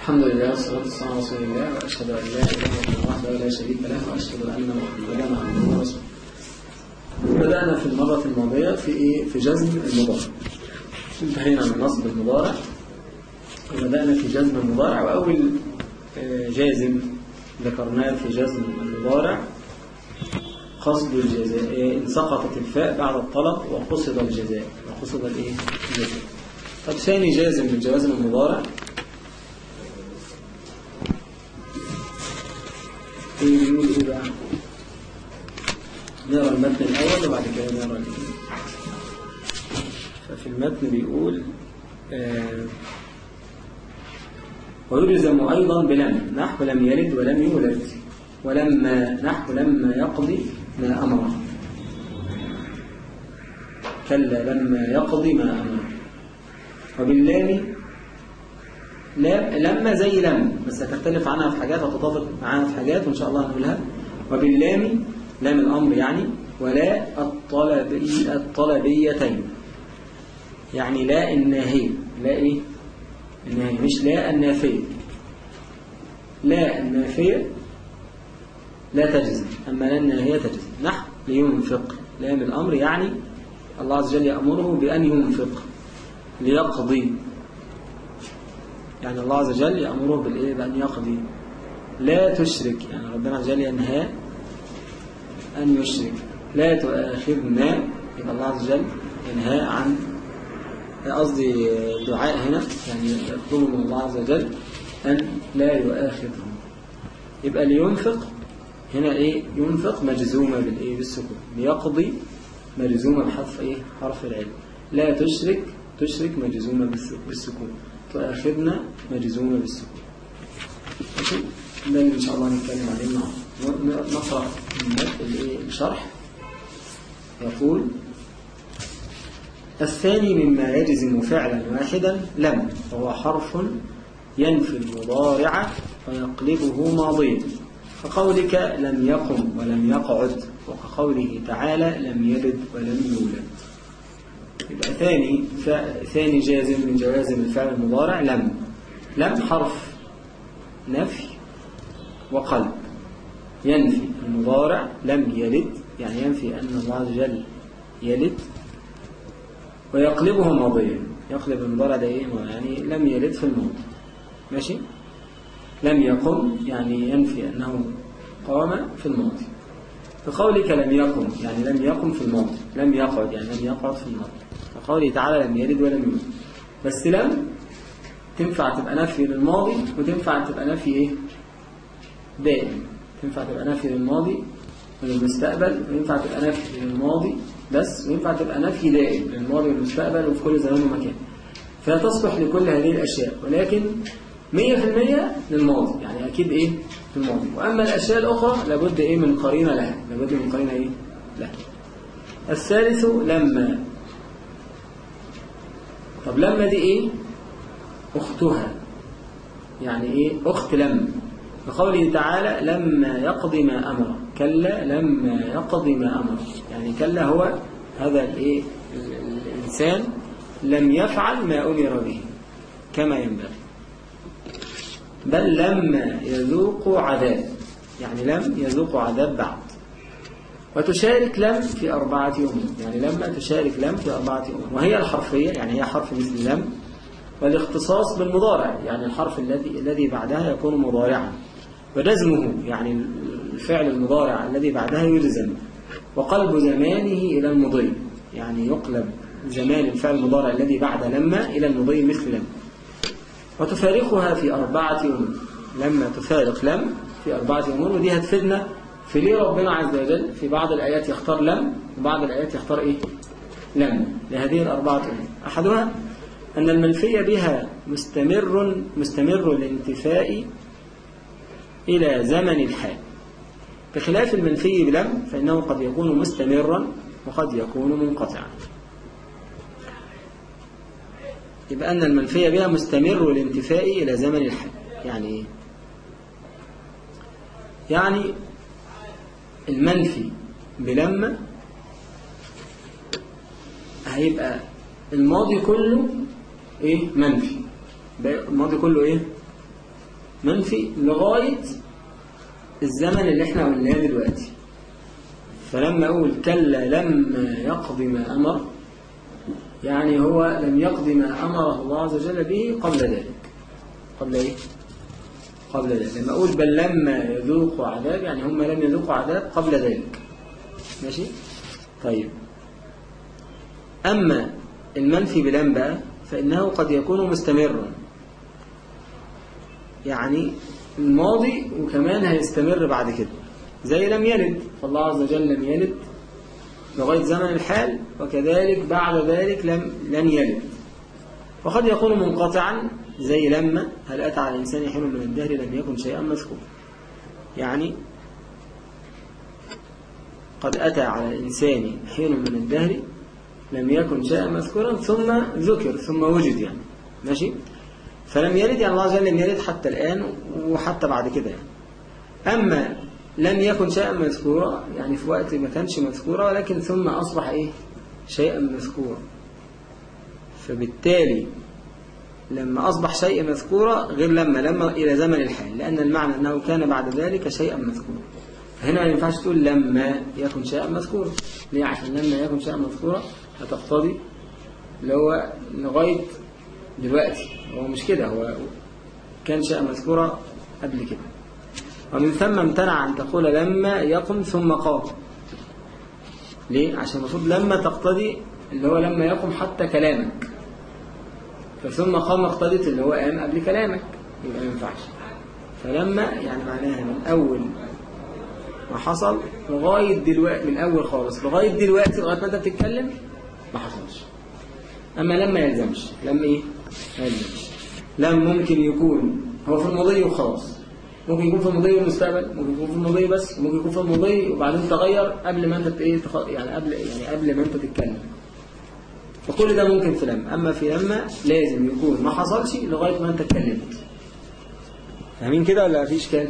الحمد لله والصلاة والسلام على رسول الله وأشهد أن لا إله إلا الله وحده لا شريك له وأشهد أن محمدا عبده ورسوله. بدأنا في المرة الماضية في إيه؟ في جزم المضارع. انتهينا من نصب المضارع وبدأنا في جزم المضارع وأول آه، جازم ذكرناه في جزم المضارع قصد الجزاء إيه؟ إن سقطت الفاء بعد الطلب وقصد الجزاء وقصد الإيه؟ الجزاء. طب ثاني جازم من جوازم المضارع إيه بيقول إيه بقى نقرا المتن الأول وبعد كده نقرا الايه ففي المتن بيقول آه ويلزم أيضا بلم نحو لم يلد ولم يولد ولما نحو لما يقضي ما امره كلا لما يقضي ما امره وباللام لا لما زي لم بس هتختلف عنها في حاجات وتتفق معاها في حاجات وإن شاء الله هنقولها. وباللام لام الأمر يعني ولا الطلبي الطلبيتين. يعني لا الناهية لا إيه؟ الناهية مش لا النافية لا النافية لا تجزم. أما لا الناهية نحو لينفق. لام الأمر يعني الله عز وجل يأمره بأن ينفق ليقضي. يعني الله عز وجل يأمره بالإيه؟ بأن يقضي. لا تشرك. يعني ربنا عز وجل ينهى أن يشرك. لا تؤاخذنا. يبقى الله عز وجل ينهى عن قصدي دعاء هنا. يعني يطلب من الله عز وجل أن لا يؤاخذهم. يبقى لينفق هنا إيه؟ ينفق مجزومة بالإيه؟ بالسكون. ليقضي مجزومة بحذف إيه؟ حرف العلم لا تشرك تشرك مجزومة بالسكون. تؤاخذنا مجزومة بالسكون. ده اللي إن شاء الله نتكلم عليه النهارده نقرأ الشرح. يقول الثاني مما يجزم فعلا واحدا لم وهو حرف ينفي المضارع ويقلبه ماضيا. كقولك لم يقم ولم يقعد وكقوله تعالى لم يلد ولم يولد. يبقى ثاني ثاني جازم من جوازم الفعل المضارع لم. لم حرف. نفي وقلب. ينفي المضارع لم يلد يعني ينفي أن الله عز وجل يلد. ويقلبه ماضيا. يقلب المضارع ده إيه؟ يعني لم يلد في الماضي. ماشي؟ لم يقم يعني ينفي أنه قام في الماضي بقولك لم يقم يعني لم يقم في الماضي لم يقعد يعني لم يقعد في الماضي بقوله تعالى لم يلد ولم يولد. بس لم تنفع تبقى نفي للماضي وتنفع تبقى نفي إيه؟ دائم. تنفع تبقى نفي للماضي وللمستقبل وينفع تبقى نفي للماضي بس وينفع تبقى نفي دائم للماضي والمستقبل وفي كل زمان ومكان. فتصلح لكل هذه الأشياء ولكن 100% للماضي يعني أكيد إيه؟ في الماضي. وأما الأشياء الأخرى لابد إيه؟ من قرينة لها. لابد من قرينة إيه؟ لها. الثالث لما. طب لما دي إيه؟ أختها. يعني إيه؟ أخت لما بقوله تعالى لما يقضي ما أمر. كلا لما يقضي ما أمر. يعني كلا هو هذا الإيه؟ الإنسان لم يفعل ما أمر به. كما ينبغي. بل لما يذوق عذاب. يعني لم يذوق عذاب بعد. وتشارك لم في أربعة أمور يعني لما تشارك لم في أربعة أمور وهي الحرفية يعني هي حرف مثل لم. والاختصاص بالمضارع. يعني الحرف الذي الذي بعدها يكون مضارعا. وجزمه يعني الفعل المضارع الذي بعدها يلزم. وقلب زمانه إلى المضي. يعني يقلب زمان الفعل المضارع الذي بعد لما إلى المضي مثل لم. وتفارقها في أربعة أمور لما تفارق لم في أربعة أمور ودي هتفيدنا في ليه ربنا عز وجل في بعض الآيات يختار لم وبعض الآيات يختار إيه؟ لم لهذه الأربعة أمور أحدها أن المنفي بها مستمر مستمر الانتفاء إلى زمن الحال. بخلاف المنفي بلم فإنه قد يكون مستمرا وقد يكون منقطعا. يبقى أن المنفية بها مستمر الانتفاء إلى زمن الحال يعني إيه؟ يعني المنفي بلما هيبقى الماضي كله إيه؟ منفي. الماضي كله إيه؟ منفي لغاية الزمن اللي إحنا قلناه دلوقتي. فلما أقول كلا لما يقضي ما أمر يعني هو لم يقضي ما أمره الله عز وجل به قبل ذلك. قبل إيه؟ قبل ذلك. لما أقول بل لما يذوقوا عذاب يعني هم لم يذوقوا عذاب قبل ذلك. ماشي؟ طيب. أما المنفي بلم بقى فإنه قد يكون مستمرا يعني الماضي وكمان هيستمر بعد كده. زي لم يلد فالله عز وجل لم يلد لغاية زمن الحال وكذلك بعد ذلك لم لن يلد. وقد يكون منقطعا زي لما هل أتى على الإنسان حين من الدهر لم يكن شيئا مذكور يعني قد أتى على الإنسان حين من الدهر لم يكن شيئا مذكورا ثم ذكر ثم وجد يعني. ماشي؟ فلم يلد يعني الله عز وجل لم يلد حتى الآن وحتى بعد كده يعني. أما لم يكن شيئا مذكورا يعني في وقت ما كانش مذكورا ولكن ثم أصبح إيه؟ شيئا مذكورا. فبالتالي لما أصبح شيء مذكورا غير لما لما إلى زمن الحال لأن المعنى أنه كان بعد ذلك شيئا مذكورا. فهنا ما ينفعش تقول لما يكن شيئا مذكورا. ليه؟ عشان لما يكن شيئا مذكورا هتقتضي اللي هو لغاية دلوقتي. هو مش كده هو كان شيئا مذكورا قبل كده. ومن ثم امتنع أن تقول لما يقم ثم قام. ليه؟ عشان المفروض لما تقتضي اللي هو لما يقم حتى كلامك. فثم قام اقتضت اللي هو قام قبل كلامك. يبقى ما ينفعش. فلما يعني معناها من أول ما حصل لغاية دلوقتي من أول خالص لغاية دلوقتي لغاية ما أنت بتتكلم ما حصلش. أما لما يلزمش لما إيه؟ ما يلزمش. لم ممكن يكون هو في الماضي وخلاص. ممكن يكون في الماضي والمستقبل ممكن يكون في الماضي بس ممكن يكون في الماضي وبعدين تغير قبل ما انت إيه. يعني قبل يعني قبل ما انت تتكلم. فكل ده ممكن في لما. أما في لما لازم يكون. ما حصلش لغاية ما انت اتكلمت. فاهمين كده ولا مفيش كان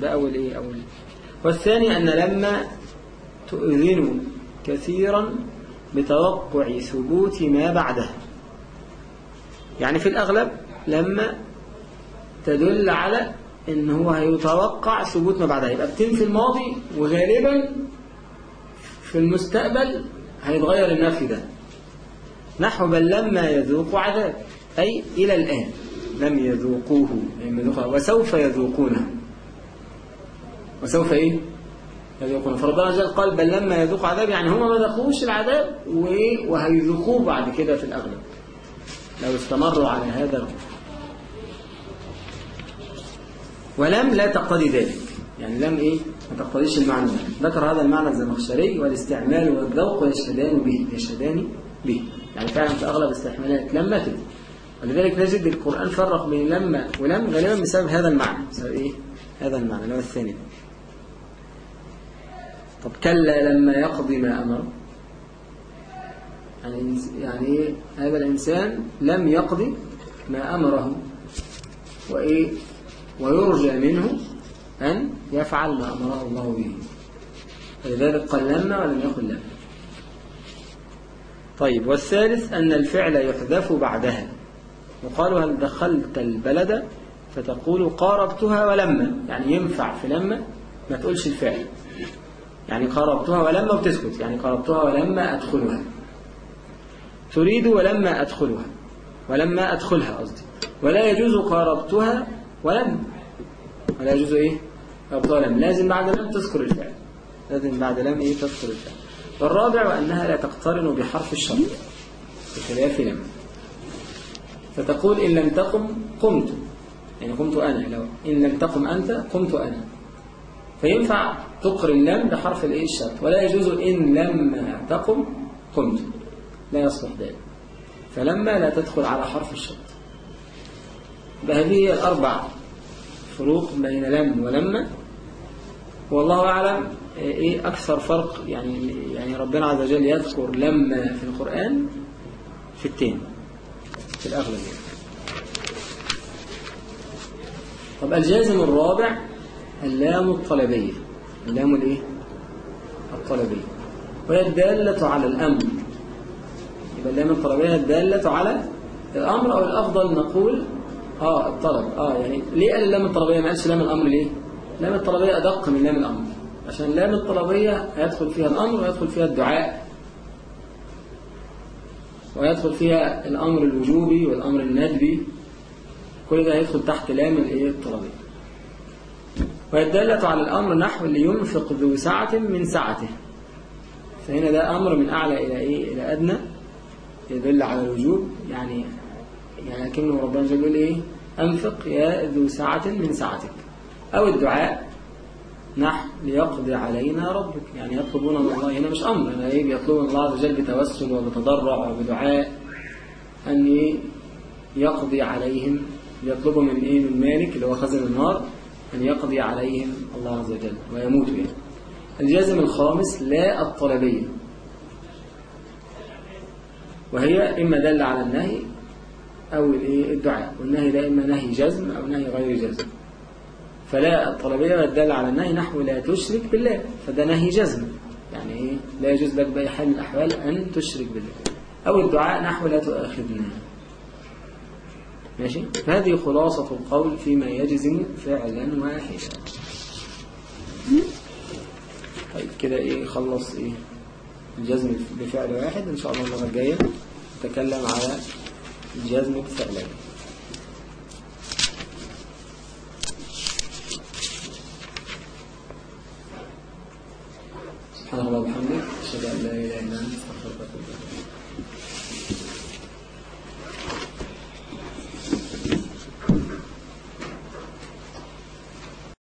ده أول إيه؟ أول. والثاني أن لما تؤذن كثيرا بتوقع ثبوت ما بعدها يعني في الأغلب لما تدل على إن هو هيتوقع ثبوت ما بعدها. يبقى بتنفي الماضي وغالبا في المستقبل هيتغير النفي ده. نحو بل لما يذوق عذاب. أي إلى الآن لم يذوقوه. وسوف يذوقونه. وسوف إيه؟ يذوقونه. فربنا جل قال بل لما يذوق عذاب. يعني هم ما ذاقوش العذاب وهيذوقوه بعد كده في الأغلب. لو استمروا على هذا ولم لا تقتضي ذلك. يعني لم إيه؟ ما تقتضيش المعنى. ده ذكر هذا المعنى الزمخشري والاستعمال والذوق يشهدان به يشهدان به. يعني فعلا في أغلب استحمالات لما كده ولذلك نجد القرآن فرق بين لما ولم غالبا بسبب هذا المعنى. بسبب إيه؟ هذا المعنى. اللي هو الثاني. طب كلا لما يقضي ما أمر. يعني يعني إيه؟ هذا الإنسان لم يقضي ما أمره. وإيه؟ ويرجى منه أن يفعل ما أمره الله به. فلذلك قال لما ولم يقل لما طيب والثالث أن الفعل يحذف بعدها. وقالوا هل دخلت البلد؟ فتقول قاربتها ولما يعني ينفع في لما ما تقولش الفعل. يعني قاربتها ولما وتسكت يعني قاربتها ولما أدخلها. تريد ولما أدخلها. ولما أدخلها قصدي. ولا يجوز قاربتها ولم. ولا يجوز إيه؟ قاربتها ولم لازم بعد لم تذكر الفعل. لازم بعد لم إيه؟ تذكر الفعل. والرابع وأنها لا تقترن بحرف الشرط. بخلاف لم. فتقول إن لم تقم قمت. يعني قمت أنا. لو إن لم تقم أنت قمت أنا. فينفع تقرن لم بحرف الإيه؟ الشرط. ولا يجوز إن لم تقم قمت. لا يصلح ذلك. فلما لا تدخل على حرف الشرط. بهذه الأربع فروق بين لم ولما والله أعلم إيه أكثر فرق يعني يعني ربنا عز وجل يذكر لما في القرآن في التين في الأغلب. طب الجازم الرابع اللام الطلبية. اللام الإيه؟ الطلبية. وهي الدالة على الأمر. يبقى اللام الطلبية الدالة على الأمر أو الأفضل نقول آه الطلب. آه يعني ليه قال اللام الطلبية؟ ما قالش لام الأمر ليه؟ لام الطلبية أدق من لام الأمر. عشان لام الطلبية يدخل فيها الأمر ويدخل فيها الدعاء. ويدخل فيها الأمر الوجوبي والأمر الندبي. كل ده هيدخل تحت لام الإيه؟ الطلبية. والدالة على الأمر نحو اللي ينفق ذو سعة من سعته. فهنا ده أمر من أعلى إلى إيه؟ إلى أدنى. يدل على الوجوب. يعني يعني كلمة ربنا جل يقول إيه؟ أنفق يا ذو سعة من سعتك. أو الدعاء. نحن ليقضي علينا ربك. يعني يطلبون من الله هنا مش أمر هنا إيه بيطلبون الله عز وجل بتوسل وبتضرع وبدعاء. أن يقضي عليهم يطلبوا من إيه؟ من مالك اللي هو خزن النار أن يقضي عليهم الله عز وجل ويموتوا يعني الجازم الخامس لا الطلبية. وهي إما دل على النهي أو الدعاء والنهي ده إما نهي جزم أو نهي غير جزم. فلا الطلبية دل على النهي نحو لا تشرك بالله. فده نهي جزم. يعني إيه؟ لا يجوز لك بأي حال من الأحوال أن تشرك بالله. أو الدعاء نحو لا تؤاخذنا. ماشي؟ فهذه خلاصة القول فيما يجزم فعلا واحدا. طيب كده إيه؟ خلص إيه؟ الجزم بفعل واحد. إن شاء الله المرة الجاية نتكلم على الجزم بفعلين سبحان الله وبحمده أشهد أن لا إله إلا أنت أستغفرك وأتوب إليك.